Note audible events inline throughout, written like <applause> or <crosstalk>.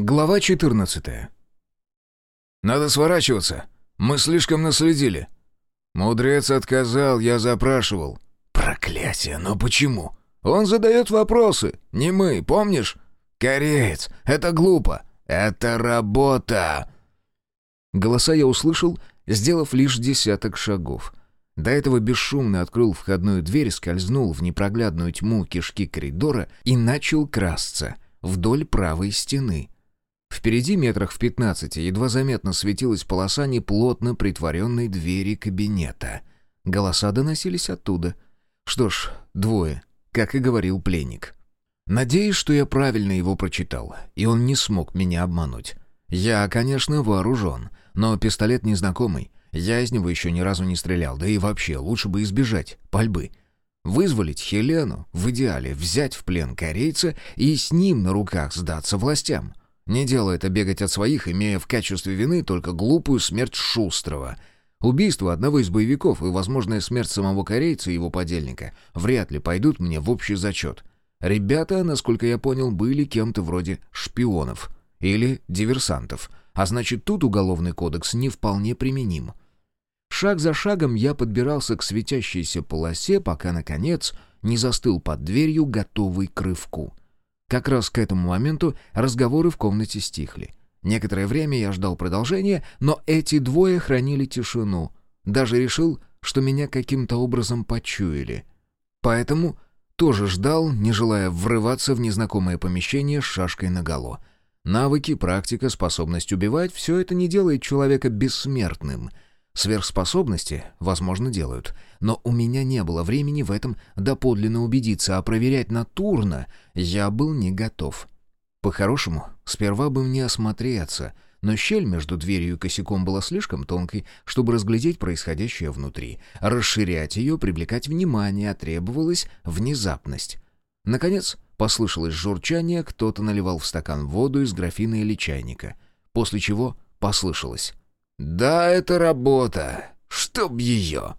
Глава 14 «Надо сворачиваться. Мы слишком наследили». Мудрец отказал, я запрашивал. «Проклятие, но почему?» «Он задает вопросы, не мы, помнишь?» «Кореец, это глупо. Это работа!» Голоса я услышал, сделав лишь десяток шагов. До этого бесшумно открыл входную дверь, скользнул в непроглядную тьму кишки коридора и начал красться вдоль правой стены. Впереди метрах в пятнадцати едва заметно светилась полоса неплотно притворенной двери кабинета. Голоса доносились оттуда. Что ж, двое, как и говорил пленник. Надеюсь, что я правильно его прочитал, и он не смог меня обмануть. Я, конечно, вооружен, но пистолет незнакомый. Я из него еще ни разу не стрелял, да и вообще лучше бы избежать пальбы. Вызволить Хелену, в идеале взять в плен корейца и с ним на руках сдаться властям. Не дело это бегать от своих, имея в качестве вины только глупую смерть Шустрова. Убийство одного из боевиков и возможная смерть самого корейца и его подельника вряд ли пойдут мне в общий зачет. Ребята, насколько я понял, были кем-то вроде шпионов или диверсантов, а значит тут уголовный кодекс не вполне применим. Шаг за шагом я подбирался к светящейся полосе, пока, наконец, не застыл под дверью, готовый к рывку. Как раз к этому моменту разговоры в комнате стихли. Некоторое время я ждал продолжения, но эти двое хранили тишину. Даже решил, что меня каким-то образом почуяли. Поэтому тоже ждал, не желая врываться в незнакомое помещение с шашкой наголо. Навыки, практика, способность убивать — все это не делает человека бессмертным — Сверхспособности, возможно, делают. Но у меня не было времени в этом доподлинно убедиться, а проверять натурно я был не готов. По-хорошему, сперва бы мне осмотреться, но щель между дверью и косяком была слишком тонкой, чтобы разглядеть происходящее внутри. Расширять ее, привлекать внимание, требовалась внезапность. Наконец, послышалось журчание, кто-то наливал в стакан воду из графина или чайника. После чего послышалось «Да, это работа. Чтоб ее!»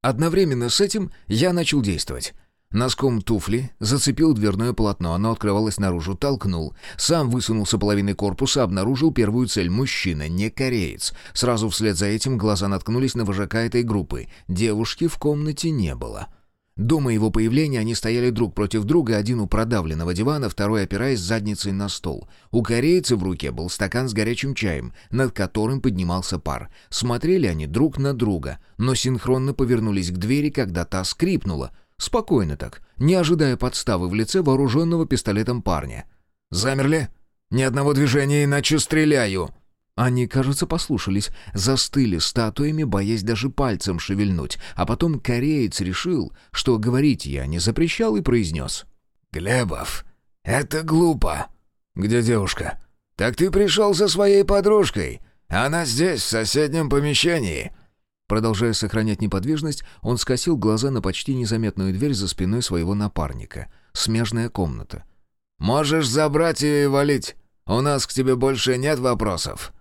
Одновременно с этим я начал действовать. Носком туфли зацепил дверное полотно, оно открывалось наружу, толкнул. Сам высунулся половиной корпуса, обнаружил первую цель — мужчина, не кореец. Сразу вслед за этим глаза наткнулись на вожака этой группы. Девушки в комнате не было. До моего появления они стояли друг против друга, один у продавленного дивана, второй опираясь задницей на стол. У корейца в руке был стакан с горячим чаем, над которым поднимался пар. Смотрели они друг на друга, но синхронно повернулись к двери, когда та скрипнула. Спокойно так, не ожидая подставы в лице вооруженного пистолетом парня. «Замерли? Ни одного движения, иначе стреляю!» Они, кажется, послушались, застыли статуями, боясь даже пальцем шевельнуть. А потом кореец решил, что говорить я не запрещал и произнес. «Глебов, это глупо». «Где девушка?» «Так ты пришел со своей подружкой. Она здесь, в соседнем помещении». Продолжая сохранять неподвижность, он скосил глаза на почти незаметную дверь за спиной своего напарника. Смежная комната. «Можешь забрать ее и валить. У нас к тебе больше нет вопросов».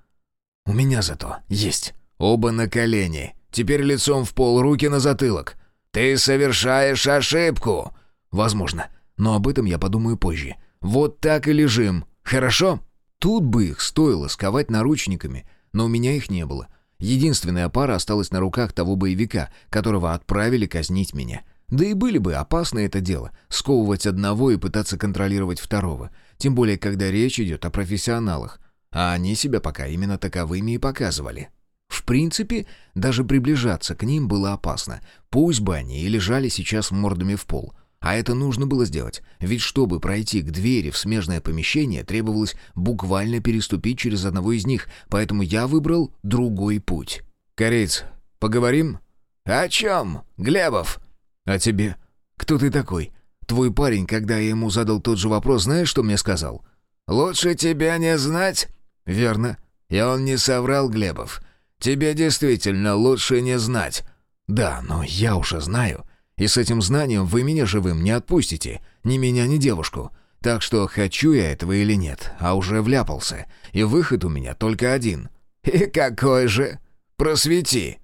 «У меня зато есть. Оба на колени. Теперь лицом в пол, руки на затылок. Ты совершаешь ошибку!» «Возможно. Но об этом я подумаю позже. Вот так и лежим. Хорошо?» Тут бы их стоило сковать наручниками, но у меня их не было. Единственная пара осталась на руках того боевика, которого отправили казнить меня. Да и были бы опасно это дело — сковывать одного и пытаться контролировать второго. Тем более, когда речь идет о профессионалах а они себя пока именно таковыми и показывали. В принципе, даже приближаться к ним было опасно. Пусть бы они и лежали сейчас мордами в пол. А это нужно было сделать, ведь чтобы пройти к двери в смежное помещение, требовалось буквально переступить через одного из них, поэтому я выбрал другой путь. «Корейц, поговорим?» «О чем, Глебов?» «О тебе. Кто ты такой? Твой парень, когда я ему задал тот же вопрос, знаешь, что мне сказал?» «Лучше тебя не знать?» «Верно. И он не соврал, Глебов. Тебе действительно лучше не знать». «Да, но я уже знаю. И с этим знанием вы меня живым не отпустите. Ни меня, ни девушку. Так что хочу я этого или нет, а уже вляпался. И выход у меня только один». «И какой же? Просвети».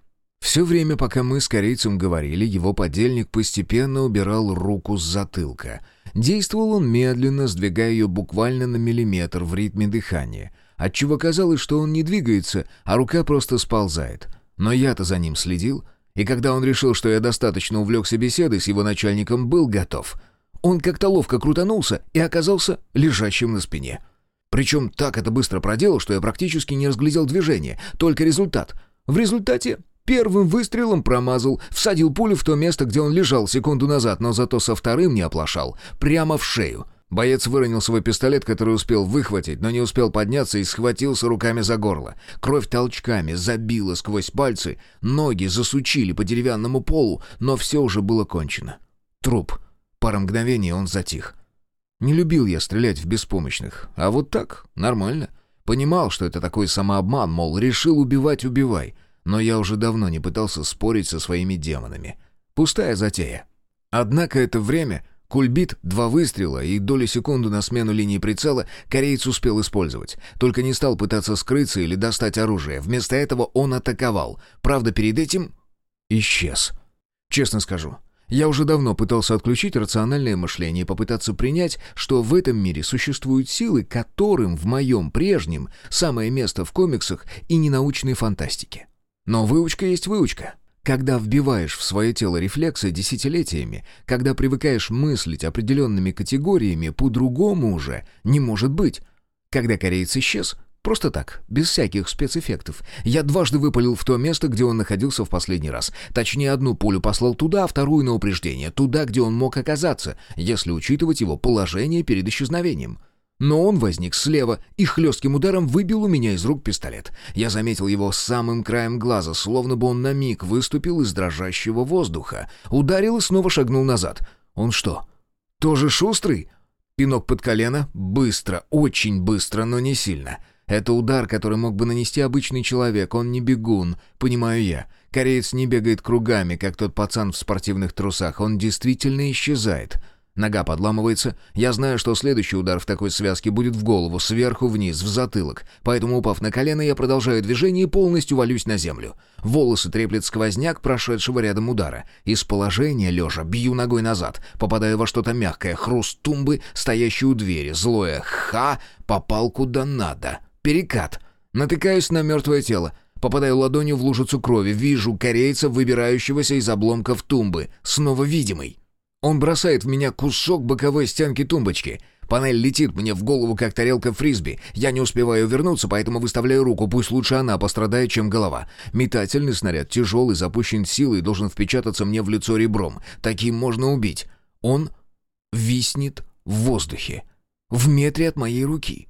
Все время, пока мы с корейцем говорили, его подельник постепенно убирал руку с затылка. Действовал он медленно, сдвигая ее буквально на миллиметр в ритме дыхания, отчего казалось, что он не двигается, а рука просто сползает. Но я-то за ним следил, и когда он решил, что я достаточно увлекся беседой с его начальником, был готов. Он как-то ловко крутанулся и оказался лежащим на спине. Причем так это быстро проделал, что я практически не разглядел движение, только результат. В результате первым выстрелом промазал, всадил пулю в то место, где он лежал секунду назад, но зато со вторым не оплошал, прямо в шею. Боец выронил свой пистолет, который успел выхватить, но не успел подняться и схватился руками за горло. Кровь толчками забила сквозь пальцы, ноги засучили по деревянному полу, но все уже было кончено. Труп. Пара мгновений он затих. Не любил я стрелять в беспомощных, а вот так, нормально. Понимал, что это такой самообман, мол, решил убивать — убивай. Но я уже давно не пытался спорить со своими демонами. Пустая затея. Однако это время Кульбит, два выстрела и доли секунды на смену линии прицела кореец успел использовать. Только не стал пытаться скрыться или достать оружие. Вместо этого он атаковал. Правда, перед этим исчез. Честно скажу, я уже давно пытался отключить рациональное мышление и попытаться принять, что в этом мире существуют силы, которым в моем прежнем самое место в комиксах и ненаучной фантастике. Но выучка есть выучка. Когда вбиваешь в свое тело рефлексы десятилетиями, когда привыкаешь мыслить определенными категориями, по-другому уже не может быть. Когда кореец исчез, просто так, без всяких спецэффектов, я дважды выпалил в то место, где он находился в последний раз. Точнее, одну пулю послал туда, а вторую на упреждение, туда, где он мог оказаться, если учитывать его положение перед исчезновением. Но он возник слева и хлестким ударом выбил у меня из рук пистолет. Я заметил его самым краем глаза, словно бы он на миг выступил из дрожащего воздуха. Ударил и снова шагнул назад. Он что, тоже шустрый? Пинок под колено? Быстро, очень быстро, но не сильно. Это удар, который мог бы нанести обычный человек, он не бегун, понимаю я. Кореец не бегает кругами, как тот пацан в спортивных трусах, он действительно исчезает. Нога подламывается. Я знаю, что следующий удар в такой связке будет в голову, сверху вниз, в затылок. Поэтому, упав на колено, я продолжаю движение и полностью валюсь на землю. Волосы треплет сквозняк прошедшего рядом удара. Из положения, лежа, бью ногой назад. Попадаю во что-то мягкое. Хруст тумбы, стоящей у двери. Злое «ха» попал куда надо. Перекат. Натыкаюсь на мертвое тело. Попадаю ладонью в лужицу крови. Вижу корейца, выбирающегося из обломков тумбы. Снова видимый. Он бросает в меня кусок боковой стенки тумбочки. Панель летит мне в голову, как тарелка фрисби. Я не успеваю вернуться, поэтому выставляю руку, пусть лучше она пострадает, чем голова. Метательный снаряд, тяжелый, запущен силой, должен впечататься мне в лицо ребром. Таким можно убить. Он виснет в воздухе. В метре от моей руки.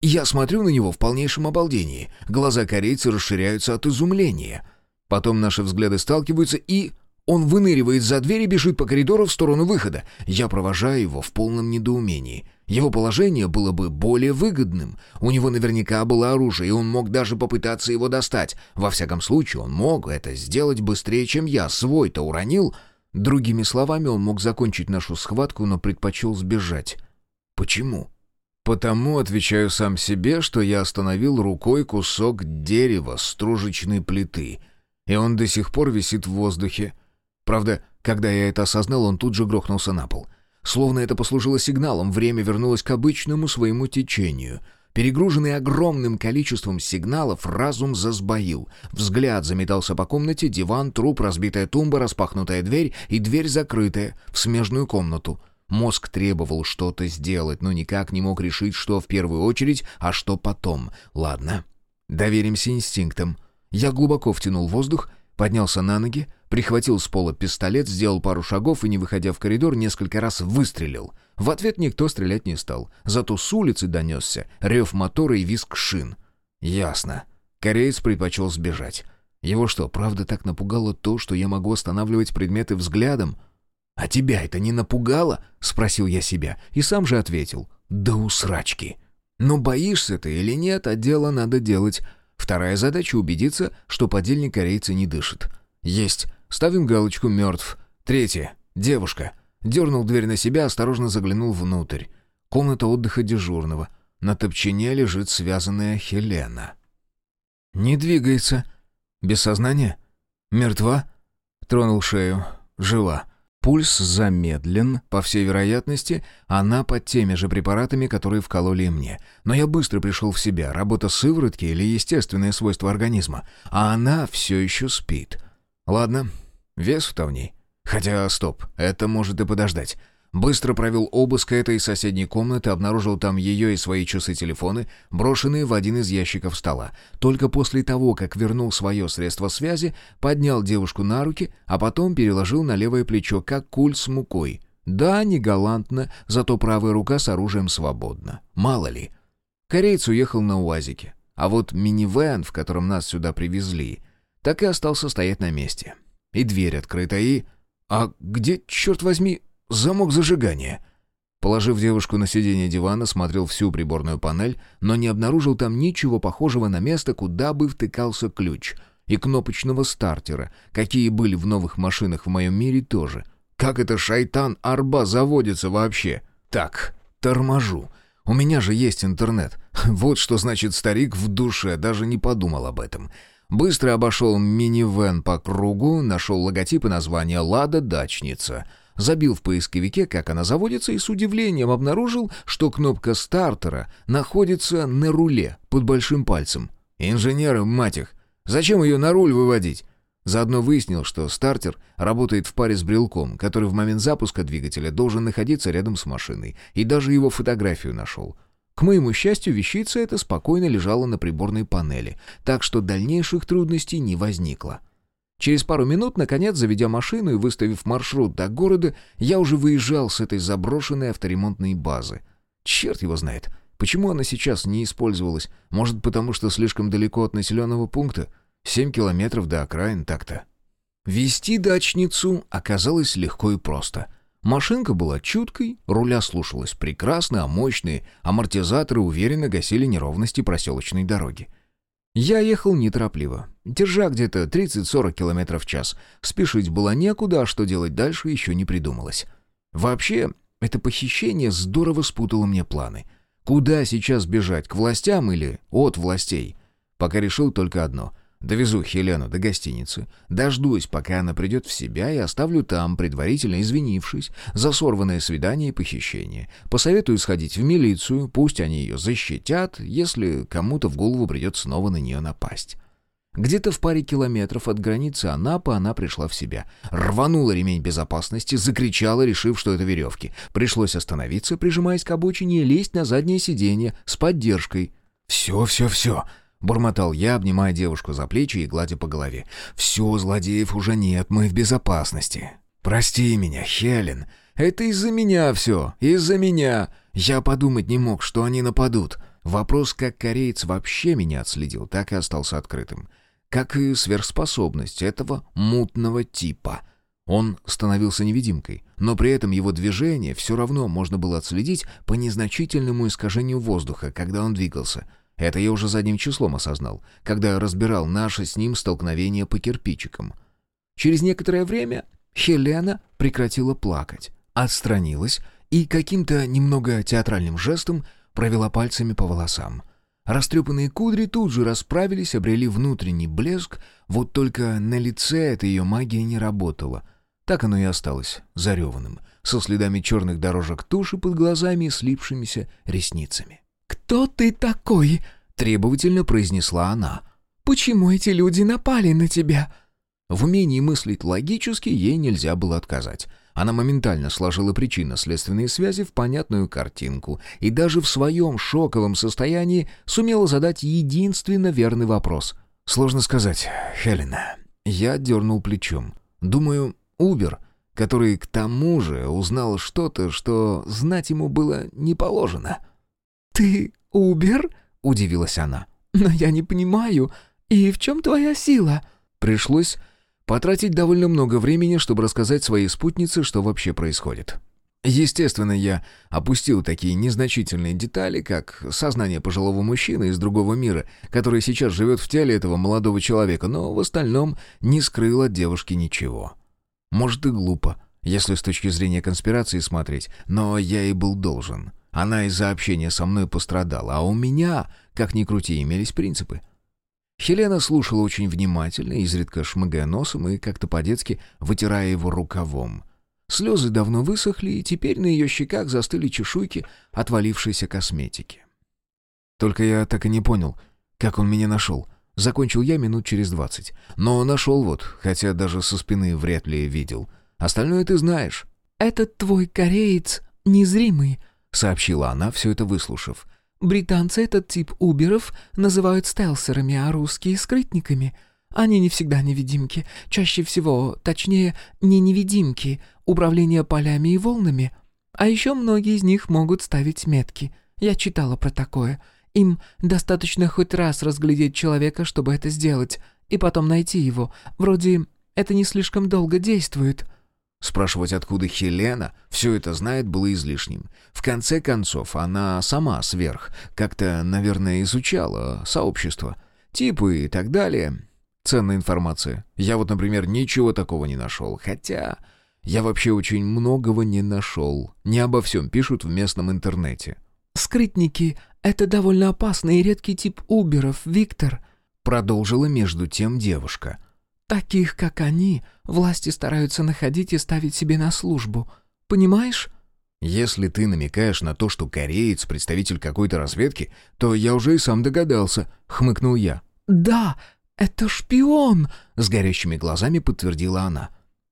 Я смотрю на него в полнейшем обалдении. Глаза корейца расширяются от изумления. Потом наши взгляды сталкиваются и... Он выныривает за дверь и бежит по коридору в сторону выхода. Я провожаю его в полном недоумении. Его положение было бы более выгодным. У него наверняка было оружие, и он мог даже попытаться его достать. Во всяком случае, он мог это сделать быстрее, чем я. Свой-то уронил. Другими словами, он мог закончить нашу схватку, но предпочел сбежать. Почему? Потому отвечаю сам себе, что я остановил рукой кусок дерева стружечной плиты, и он до сих пор висит в воздухе. Правда, когда я это осознал, он тут же грохнулся на пол. Словно это послужило сигналом, время вернулось к обычному своему течению. Перегруженный огромным количеством сигналов, разум засбоил. Взгляд заметался по комнате, диван, труп, разбитая тумба, распахнутая дверь и дверь закрытая, в смежную комнату. Мозг требовал что-то сделать, но никак не мог решить, что в первую очередь, а что потом. Ладно, доверимся инстинктам. Я глубоко втянул воздух, поднялся на ноги, Прихватил с пола пистолет, сделал пару шагов и, не выходя в коридор, несколько раз выстрелил. В ответ никто стрелять не стал. Зато с улицы донесся рев мотора и визг шин. Ясно. Кореец предпочел сбежать. Его что, правда так напугало то, что я могу останавливать предметы взглядом? «А тебя это не напугало?» — спросил я себя. И сам же ответил. «Да усрачки!» «Но боишься ты или нет, а дело надо делать. Вторая задача — убедиться, что подельник корейца не дышит. Есть. Ставим галочку «Мертв». Третье. Девушка. Дернул дверь на себя, осторожно заглянул внутрь. Комната отдыха дежурного. На топчине лежит связанная Хелена. Не двигается. Без сознания? «Мертва?» Тронул шею. «Жива». Пульс замедлен, по всей вероятности, она под теми же препаратами, которые вкололи мне. Но я быстро пришел в себя, работа сыворотки или естественные свойства организма. А она все еще спит. Ладно, вес-то в ней. Хотя, стоп, это может и подождать. Быстро провел обыск этой соседней комнаты, обнаружил там ее и свои часы-телефоны, брошенные в один из ящиков стола. Только после того, как вернул свое средство связи, поднял девушку на руки, а потом переложил на левое плечо, как куль с мукой. Да, не галантно, зато правая рука с оружием свободна. Мало ли. Кореец уехал на УАЗике. А вот минивэн, в котором нас сюда привезли, так и остался стоять на месте. И дверь открыта, и... А где, черт возьми, замок зажигания? Положив девушку на сиденье дивана, смотрел всю приборную панель, но не обнаружил там ничего похожего на место, куда бы втыкался ключ. И кнопочного стартера, какие были в новых машинах в моем мире тоже. Как это шайтан Арба заводится вообще? Так, торможу. У меня же есть интернет. <laughs> Вот что значит старик в душе, даже не подумал об этом. Быстро обошел минивэн по кругу, нашел логотип и название «Лада Дачница». Забил в поисковике, как она заводится, и с удивлением обнаружил, что кнопка стартера находится на руле под большим пальцем. Инженеры, мать их, зачем ее на руль выводить? Заодно выяснил, что стартер работает в паре с брелком, который в момент запуска двигателя должен находиться рядом с машиной, и даже его фотографию нашел — к моему счастью, вещица эта спокойно лежала на приборной панели, так что дальнейших трудностей не возникло. Через пару минут, наконец, заведя машину и выставив маршрут до города, я уже выезжал с этой заброшенной авторемонтной базы. Черт его знает, почему она сейчас не использовалась? Может, потому что слишком далеко от населенного пункта? Семь километров до окраин так-то. Вести дачницу оказалось легко и просто — Машинка была чуткой, руля слушалась прекрасно, а мощные амортизаторы уверенно гасили неровности проселочной дороги. Я ехал неторопливо, держа где-то 30-40 км в час. Спешить было некуда, а что делать дальше еще не придумалось. Вообще, это похищение здорово спутало мне планы. Куда сейчас бежать, к властям или от властей? Пока решил только одно — Довезу Хелену до гостиницы, дождусь, пока она придет в себя, и оставлю там, предварительно извинившись, за сорванное свидание и похищение. Посоветую сходить в милицию, пусть они ее защитят, если кому-то в голову придет снова на нее напасть. Где-то в паре километров от границы Анапы она пришла в себя. Рванула ремень безопасности, закричала, решив, что это веревки. Пришлось остановиться, прижимаясь к обочине, и лезть на заднее сиденье с поддержкой. «Все, все, все!» Бормотал я, обнимая девушку за плечи и гладя по голове. «Все, злодеев уже нет, мы в безопасности. Прости меня, Хелен. Это из-за меня все, из-за меня. Я подумать не мог, что они нападут». Вопрос, как кореец вообще меня отследил, так и остался открытым. Как и сверхспособность этого мутного типа. Он становился невидимкой, но при этом его движение все равно можно было отследить по незначительному искажению воздуха, когда он двигался — это я уже задним числом осознал, когда разбирал наше с ним столкновение по кирпичикам. Через некоторое время Хелена прекратила плакать, отстранилась и каким-то немного театральным жестом провела пальцами по волосам. Растрепанные кудри тут же расправились, обрели внутренний блеск, вот только на лице эта ее магия не работала. Так оно и осталось, зареванным, со следами черных дорожек туши под глазами и слипшимися ресницами. «Кто ты такой?» — требовательно произнесла она. «Почему эти люди напали на тебя?» В умении мыслить логически ей нельзя было отказать. Она моментально сложила причинно-следственные связи в понятную картинку и даже в своем шоковом состоянии сумела задать единственно верный вопрос. «Сложно сказать, Хелена». Я дернул плечом. «Думаю, Убер, который к тому же узнал что-то, что знать ему было не положено». «Ты Убер?» — удивилась она. «Но я не понимаю. И в чем твоя сила?» Пришлось потратить довольно много времени, чтобы рассказать своей спутнице, что вообще происходит. Естественно, я опустил такие незначительные детали, как сознание пожилого мужчины из другого мира, который сейчас живет в теле этого молодого человека, но в остальном не скрыл от девушки ничего. Может и глупо, если с точки зрения конспирации смотреть, но я и был должен. Она из-за общения со мной пострадала, а у меня, как ни крути, имелись принципы. Хелена слушала очень внимательно, изредка шмыгая носом и как-то по-детски вытирая его рукавом. Слезы давно высохли, и теперь на ее щеках застыли чешуйки отвалившейся косметики. Только я так и не понял, как он меня нашел. Закончил я минут через двадцать. Но нашел вот, хотя даже со спины вряд ли видел. Остальное ты знаешь. «Этот твой кореец незримый», — сообщила она, все это выслушав. «Британцы этот тип уберов называют стелсерами, а русские — скрытниками. Они не всегда невидимки. Чаще всего, точнее, не невидимки, управление полями и волнами. А еще многие из них могут ставить метки. Я читала про такое. Им достаточно хоть раз разглядеть человека, чтобы это сделать, и потом найти его. Вроде это не слишком долго действует». Спрашивать, откуда Хелена все это знает, было излишним. В конце концов, она сама сверх, как-то, наверное, изучала сообщество, типы и так далее. Ценная информация. Я вот, например, ничего такого не нашел. Хотя я вообще очень многого не нашел. Не обо всем пишут в местном интернете. «Скрытники — это довольно опасный и редкий тип уберов, Виктор», — продолжила между тем девушка. «Таких, как они, власти стараются находить и ставить себе на службу. Понимаешь?» «Если ты намекаешь на то, что кореец — представитель какой-то разведки, то я уже и сам догадался», — хмыкнул я. «Да, это шпион!» — с горящими глазами подтвердила она.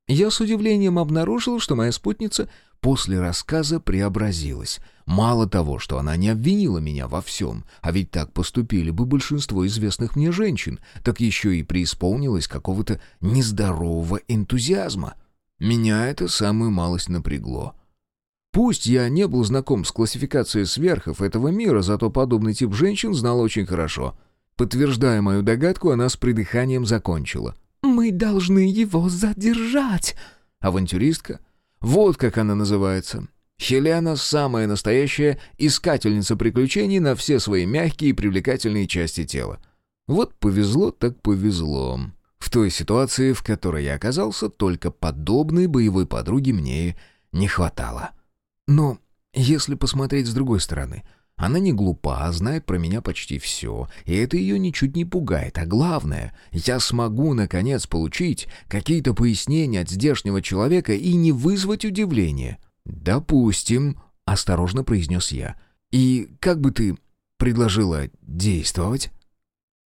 Я с удивлением обнаружил, что моя спутница после рассказа преобразилась. Мало того, что она не обвинила меня во всем, а ведь так поступили бы большинство известных мне женщин, так еще и преисполнилась какого-то нездорового энтузиазма. Меня это самую малость напрягло. Пусть я не был знаком с классификацией сверхов этого мира, зато подобный тип женщин знал очень хорошо. Подтверждая мою догадку, она с придыханием закончила. «Мы должны его задержать!» Авантюристка? Вот как она называется. Хелена — самая настоящая искательница приключений на все свои мягкие и привлекательные части тела. Вот повезло так повезло. В той ситуации, в которой я оказался, только подобной боевой подруги мне не хватало. Но если посмотреть с другой стороны — она не глупа, знает про меня почти все, и это ее ничуть не пугает. А главное, я смогу, наконец, получить какие-то пояснения от здешнего человека и не вызвать удивления. «Допустим», — осторожно произнес я. «И как бы ты предложила действовать?»